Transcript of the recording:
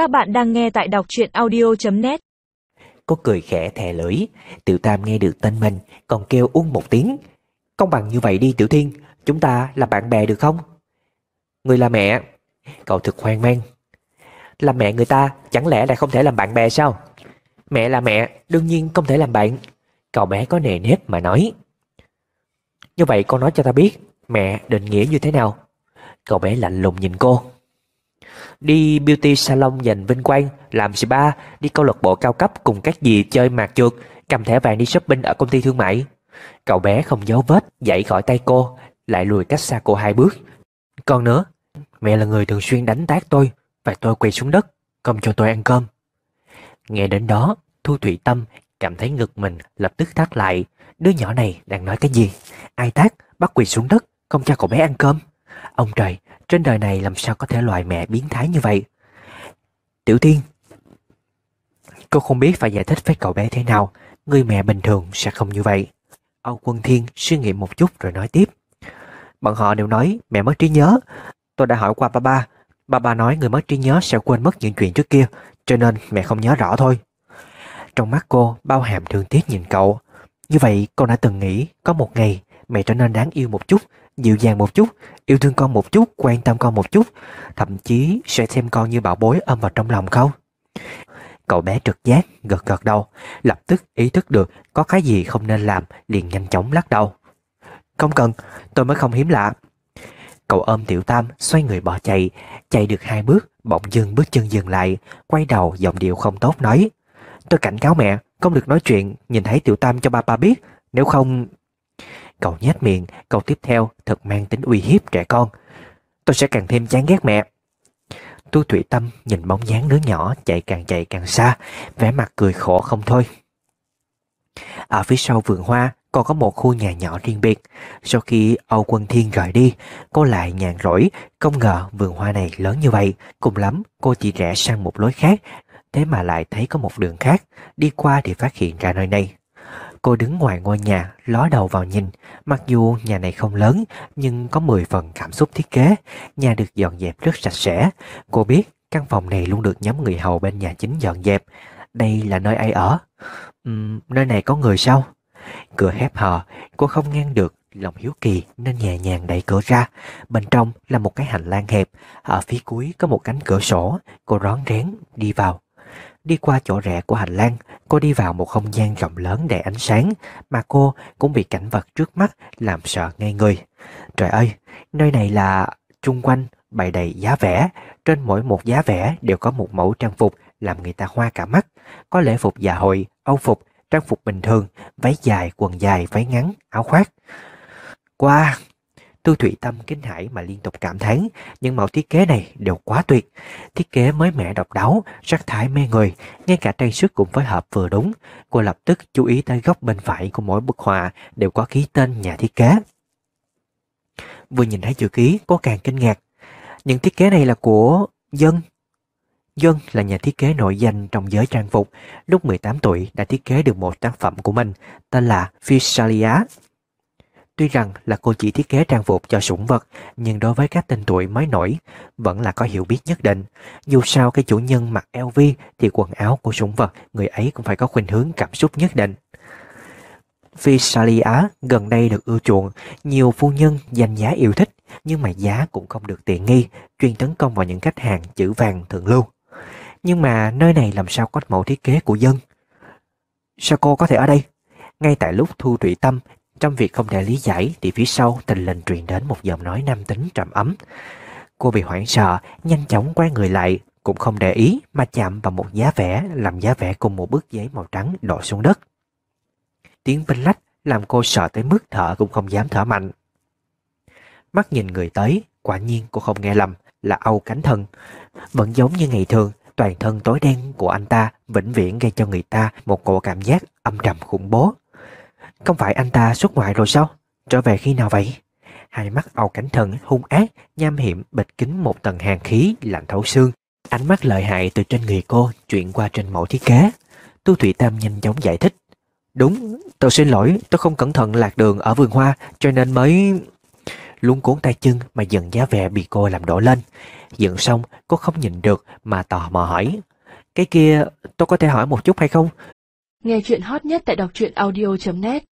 Các bạn đang nghe tại đọc truyện audio.net Cô cười khẽ thè lưỡi, Tiểu Tam nghe được tên mình, Còn kêu uống một tiếng. Công bằng như vậy đi, Tiểu Thiên, Chúng ta là bạn bè được không? Người là mẹ. Cậu thực hoang mang. Là mẹ người ta Chẳng lẽ lại không thể làm bạn bè sao? Mẹ là mẹ, Đương nhiên không thể làm bạn. Cậu bé có nề nếp mà nói. Như vậy con nói cho ta biết, Mẹ định nghĩa như thế nào? Cậu bé lạnh lùng nhìn cô. Đi beauty salon giành vinh quang, Làm spa, Đi câu lạc bộ cao cấp cùng các dì chơi mạc chuột Cầm thẻ vàng đi shopping ở công ty thương mại. Cậu bé không giấu vết Dậy khỏi tay cô, Lại lùi cách xa cô hai bước. Còn nữa, Mẹ là người thường xuyên đánh tác tôi, Và tôi quỳ xuống đất, Không cho tôi ăn cơm. Nghe đến đó, Thu Thủy Tâm cảm thấy ngực mình lập tức thắt lại. Đứa nhỏ này đang nói cái gì? Ai tác, bắt quỳ xuống đất, Không cho cậu bé ăn cơm. Ông trời trên đời này làm sao có thể loài mẹ biến thái như vậy? Tiểu Thiên Cô không biết phải giải thích với cậu bé thế nào. Người mẹ bình thường sẽ không như vậy. Âu Quân Thiên suy nghĩ một chút rồi nói tiếp. Bọn họ đều nói mẹ mất trí nhớ. Tôi đã hỏi qua ba ba. Ba ba nói người mất trí nhớ sẽ quên mất những chuyện trước kia, Cho nên mẹ không nhớ rõ thôi. Trong mắt cô, bao hàm thương tiếc nhìn cậu. Như vậy, cô đã từng nghĩ Có một ngày mẹ trở nên đáng yêu một chút dịu dàng một chút, yêu thương con một chút, quan tâm con một chút, thậm chí sẽ xem con như bảo bối ôm vào trong lòng không? Cậu bé trực giác, gật gật đầu, lập tức ý thức được có cái gì không nên làm, liền nhanh chóng lắc đầu. Không cần, tôi mới không hiếm lạ. Cậu ôm Tiểu Tam, xoay người bỏ chạy, chạy được hai bước, bỗng dưng bước chân dừng lại, quay đầu giọng điệu không tốt nói. Tôi cảnh cáo mẹ, không được nói chuyện, nhìn thấy Tiểu Tam cho ba ba biết, nếu không Cậu nhét miệng, câu tiếp theo thật mang tính uy hiếp trẻ con. Tôi sẽ càng thêm chán ghét mẹ. Tu Thủy Tâm nhìn bóng dáng đứa nhỏ chạy càng chạy càng xa, vẻ mặt cười khổ không thôi. Ở phía sau vườn hoa còn có một khu nhà nhỏ riêng biệt. Sau khi Âu Quân Thiên rời đi, cô lại nhàn rỗi, không ngờ vườn hoa này lớn như vậy. Cùng lắm, cô chỉ rẽ sang một lối khác, thế mà lại thấy có một đường khác, đi qua thì phát hiện ra nơi này. Cô đứng ngoài ngôi nhà, ló đầu vào nhìn. Mặc dù nhà này không lớn, nhưng có 10 phần cảm xúc thiết kế. Nhà được dọn dẹp rất sạch sẽ. Cô biết căn phòng này luôn được nhóm người hầu bên nhà chính dọn dẹp. Đây là nơi ai ở? Uhm, nơi này có người sao? Cửa hép hờ, cô không ngăn được lòng hiếu kỳ nên nhẹ nhàng đẩy cửa ra. Bên trong là một cái hành lang hẹp, ở phía cuối có một cánh cửa sổ, cô rón rén đi vào. Đi qua chỗ rẽ của hành lang, cô đi vào một không gian rộng lớn đầy ánh sáng, mà cô cũng bị cảnh vật trước mắt làm sợ ngay người. Trời ơi, nơi này là chung quanh bày đầy giá vẽ, trên mỗi một giá vẽ đều có một mẫu trang phục làm người ta hoa cả mắt. Có lễ phục dạ hội, âu phục, trang phục bình thường, váy dài, quần dài, váy ngắn, áo khoác. Qua, wow, Tu Thủy Tâm kinh hãi mà liên tục cảm thán, những mẫu thiết kế này đều quá tuyệt. Thiết kế mới mẻ độc đáo, sắc thái mê người, ngay cả trang sức cũng phối hợp vừa đúng. Cô lập tức chú ý tới góc bên phải của mỗi bức họa đều có ký tên nhà thiết kế. Vừa nhìn thấy chữ ký, cô càng kinh ngạc. Những thiết kế này là của Dân. Dân là nhà thiết kế nổi danh trong giới trang phục. Lúc 18 tuổi đã thiết kế được một tác phẩm của mình tên là Physalia Tuy rằng là cô chỉ thiết kế trang phục cho sủng vật, nhưng đối với các tên tuổi mới nổi, vẫn là có hiểu biết nhất định. Dù sao cái chủ nhân mặc LV thì quần áo của sủng vật, người ấy cũng phải có khuynh hướng cảm xúc nhất định. Visalia gần đây được ưa chuộng, nhiều phu nhân danh giá yêu thích, nhưng mà giá cũng không được tiện nghi, chuyên tấn công vào những khách hàng chữ vàng thượng lưu. Nhưng mà nơi này làm sao có mẫu thiết kế của dân? Sao cô có thể ở đây? Ngay tại lúc Thu Thủy Tâm trong việc không thể lý giải thì phía sau tình lình truyền đến một giọng nói nam tính trầm ấm. Cô bị hoảng sợ, nhanh chóng quay người lại, cũng không để ý mà chạm vào một giá vẽ làm giá vẽ cùng một bức giấy màu trắng đổ xuống đất. Tiếng binh lách làm cô sợ tới mức thở cũng không dám thở mạnh. Mắt nhìn người tới, quả nhiên cô không nghe lầm, là Âu Cánh Thân. Vẫn giống như ngày thường, toàn thân tối đen của anh ta vĩnh viễn gây cho người ta một cổ cảm giác âm trầm khủng bố. Không phải anh ta xuất ngoại rồi sao? Trở về khi nào vậy? Hai mắt Âu Cảnh Thần hung ác, nham hiểm bịch kín một tầng hàng khí lạnh thấu xương. Ánh mắt lợi hại từ trên người cô chuyển qua trên mẫu thiết kế. Tu Thủy Tam nhanh chóng giải thích. Đúng, tôi xin lỗi, tôi không cẩn thận lạc đường ở vườn hoa cho nên mới... Luôn cuốn tay chân mà dần giá vẻ bị cô làm đổ lên. Dựng xong cô không nhìn được mà tò mò hỏi Cái kia tôi có thể hỏi một chút hay không? Nghe chuyện hot nhất tại đọc truyện audio.net